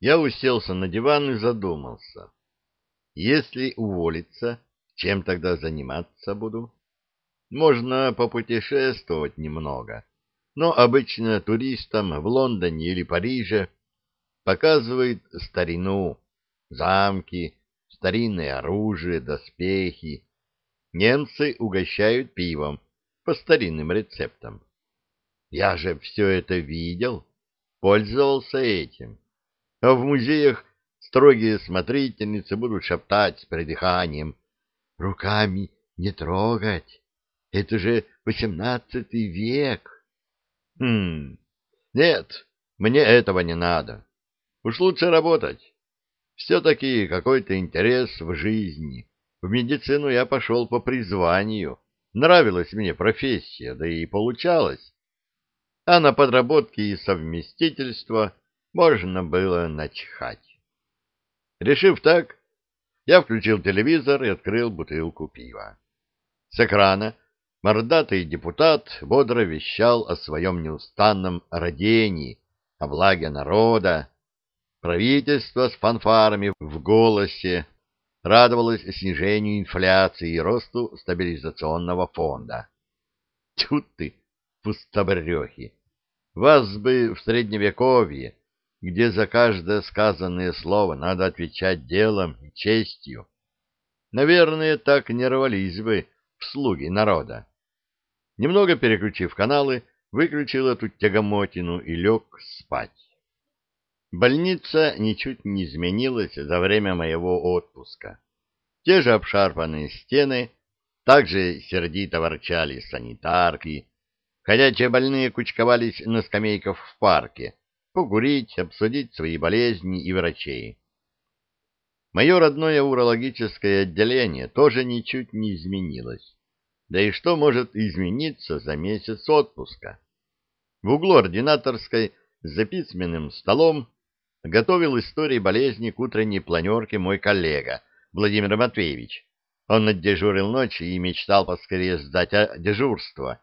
Я уселся на диван и задумался. Если уволиться, чем тогда заниматься буду? Можно попутешествовать немного, но обычно туристам в Лондоне или Париже показывают старину, замки, старинное оружие, доспехи. Немцы угощают пивом по старинным рецептам. Я же все это видел, пользовался этим. А в музеях строгие смотрительницы будут шептать с придыханием. Руками не трогать. Это же восемнадцатый век. Хм, нет, мне этого не надо. Уж лучше работать. Все-таки какой-то интерес в жизни. В медицину я пошел по призванию. Нравилась мне профессия, да и получалось. А на подработки и совместительство можно было начхать. Решив так, я включил телевизор и открыл бутылку пива. С экрана мордатый депутат бодро вещал о своем неустанном родении, о благе народа, Правительство с фанфарами в голосе радовалось снижению инфляции и росту стабилизационного фонда. Тьфу ты, пустобрехи! Вас бы в Средневековье, где за каждое сказанное слово надо отвечать делом и честью. Наверное, так не рвались бы в слуги народа. Немного переключив каналы, выключил эту тягомотину и лег спать. Больница ничуть не изменилась за время моего отпуска. Те же обшарпанные стены, также сердито ворчали санитарки, ходячие больные кучковались на скамейках в парке, покурить, обсудить свои болезни и врачей. Мое родное урологическое отделение тоже ничуть не изменилось. Да и что может измениться за месяц отпуска? В углу ординаторской за письменным столом готовил истории болезни к утренней планерке мой коллега Владимир Матвеевич. Он отдежурил ночь и мечтал поскорее сдать дежурство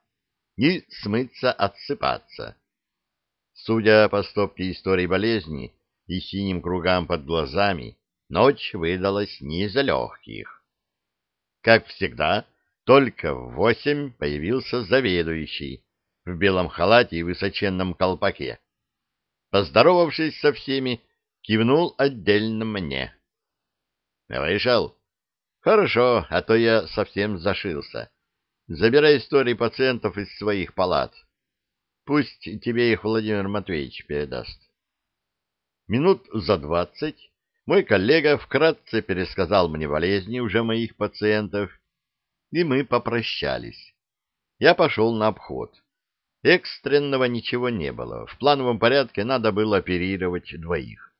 и смыться отсыпаться. Судя по стопке историй болезни и синим кругам под глазами, ночь выдалась не из легких. Как всегда, только в восемь появился заведующий в белом халате и высоченном колпаке Поздоровавшись со всеми, кивнул отдельно мне. «Вышел? Хорошо, а то я совсем зашился. Забирай истории пациентов из своих палат. Пусть тебе их Владимир Матвеевич передаст». Минут за двадцать мой коллега вкратце пересказал мне болезни уже моих пациентов, и мы попрощались. Я пошел на обход. Экстренного ничего не было. В плановом порядке надо было оперировать двоих.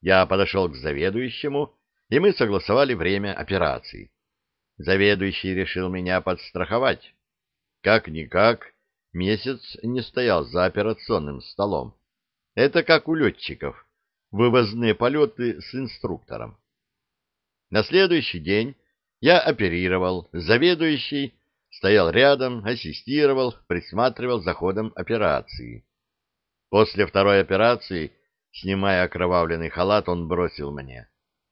Я подошел к заведующему, и мы согласовали время операции. Заведующий решил меня подстраховать. Как-никак, месяц не стоял за операционным столом. Это как у летчиков, вывозные полеты с инструктором. На следующий день я оперировал, заведующий стоял рядом, ассистировал, присматривал за ходом операции. После второй операции, снимая окровавленный халат, он бросил мне.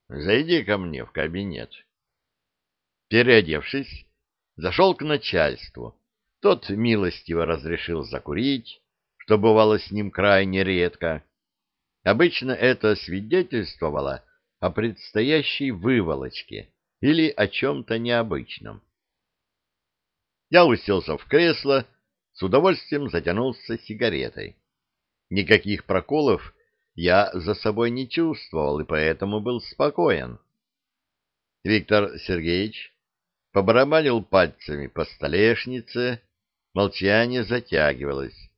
«Зайди ко мне в кабинет». Переодевшись, зашел к начальству. Тот милостиво разрешил закурить, что бывало с ним крайне редко. Обычно это свидетельствовало о предстоящей выволочке или о чем-то необычном. Я уселся в кресло, с удовольствием затянулся сигаретой. Никаких проколов я за собой не чувствовал и поэтому был спокоен. Виктор Сергеевич побарабанил пальцами по столешнице, молчание затягивалось.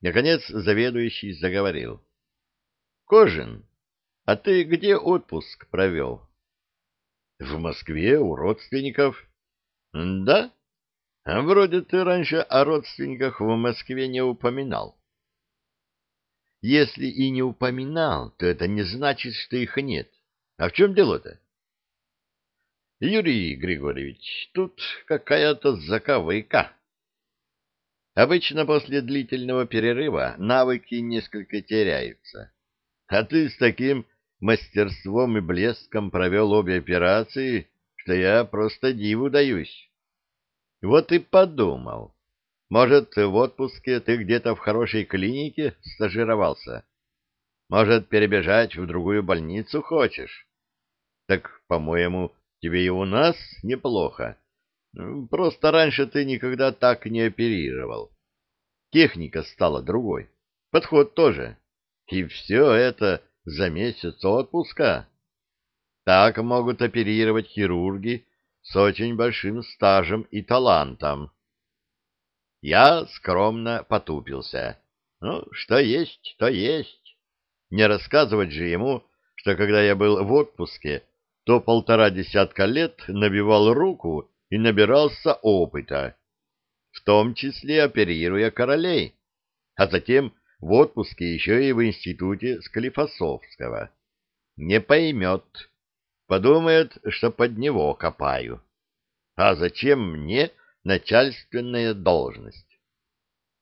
Наконец заведующий заговорил. — Кожин, а ты где отпуск провел? — В Москве у родственников. — Да? А вроде ты раньше о родственниках в Москве не упоминал. Если и не упоминал, то это не значит, что их нет. А в чем дело-то? Юрий Григорьевич, тут какая-то заковыка. Обычно после длительного перерыва навыки несколько теряются. А ты с таким мастерством и блеском провел обе операции, что я просто диву даюсь. Вот и подумал. Может, в отпуске ты где-то в хорошей клинике стажировался? Может, перебежать в другую больницу хочешь? Так, по-моему, тебе и у нас неплохо. Просто раньше ты никогда так не оперировал. Техника стала другой, подход тоже. И все это за месяц отпуска. Так могут оперировать хирурги с очень большим стажем и талантом. Я скромно потупился. Ну, что есть, то есть. Не рассказывать же ему, что когда я был в отпуске, то полтора десятка лет набивал руку и набирался опыта, в том числе оперируя королей, а затем в отпуске еще и в институте Склифосовского. Не поймет, подумает, что под него копаю. А зачем мне начальственная должность?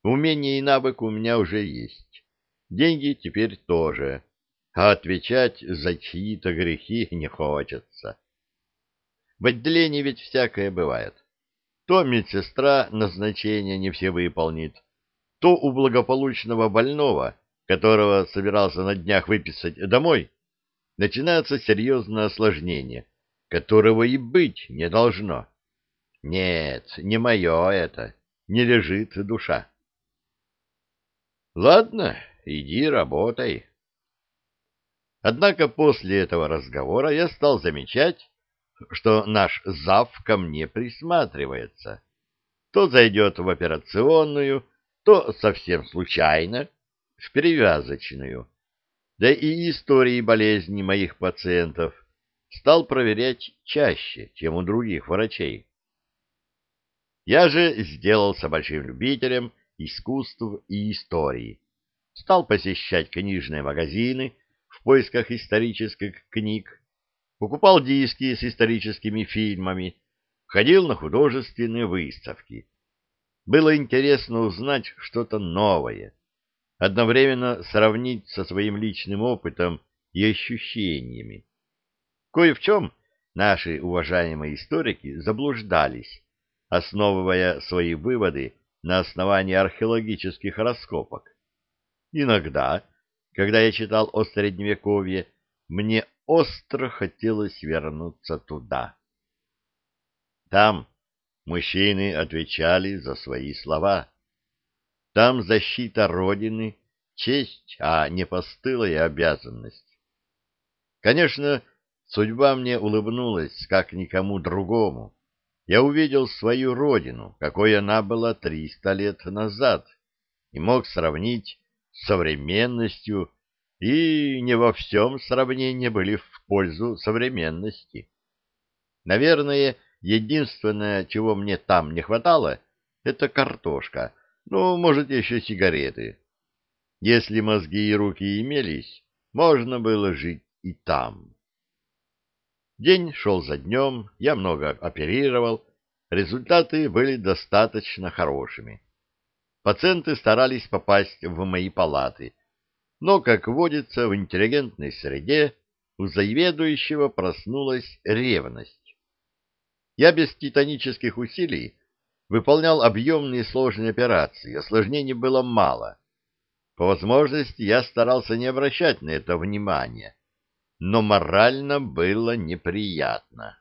Умение и навык у меня уже есть. Деньги теперь тоже. А отвечать за чьи-то грехи не хочется. В отделении ведь всякое бывает. То медсестра назначение не все выполнит, то у благополучного больного, которого собирался на днях выписать домой, начинается серьезное осложнение, которого и быть не должно. Нет, не мое это, не лежит душа. Ладно, иди работай. Однако после этого разговора я стал замечать, что наш зав ко мне присматривается. То зайдет в операционную, то совсем случайно в перевязочную. Да и истории болезней моих пациентов стал проверять чаще, чем у других врачей. Я же сделался большим любителем искусств и истории. Стал посещать книжные магазины в поисках исторических книг, покупал диски с историческими фильмами, ходил на художественные выставки. Было интересно узнать что-то новое, одновременно сравнить со своим личным опытом и ощущениями. Кое в чем наши уважаемые историки заблуждались, основывая свои выводы на основании археологических раскопок. Иногда, когда я читал о Средневековье, мне остро хотелось вернуться туда. Там мужчины отвечали за свои слова. Там защита Родины — честь, а не постылая обязанность. Конечно, судьба мне улыбнулась, как никому другому. Я увидел свою родину, какой она была триста лет назад, и мог сравнить с современностью и не во всем сравнения были в пользу современности. Наверное, единственное, чего мне там не хватало, это картошка, ну, может, еще сигареты. Если мозги и руки имелись, можно было жить и там. День шел за днем, я много оперировал, результаты были достаточно хорошими. Пациенты старались попасть в мои палаты — но, как водится, в интеллигентной среде у заведующего проснулась ревность. Я без титанических усилий выполнял объемные сложные операции, осложнений было мало. По возможности я старался не обращать на это внимания, но морально было неприятно.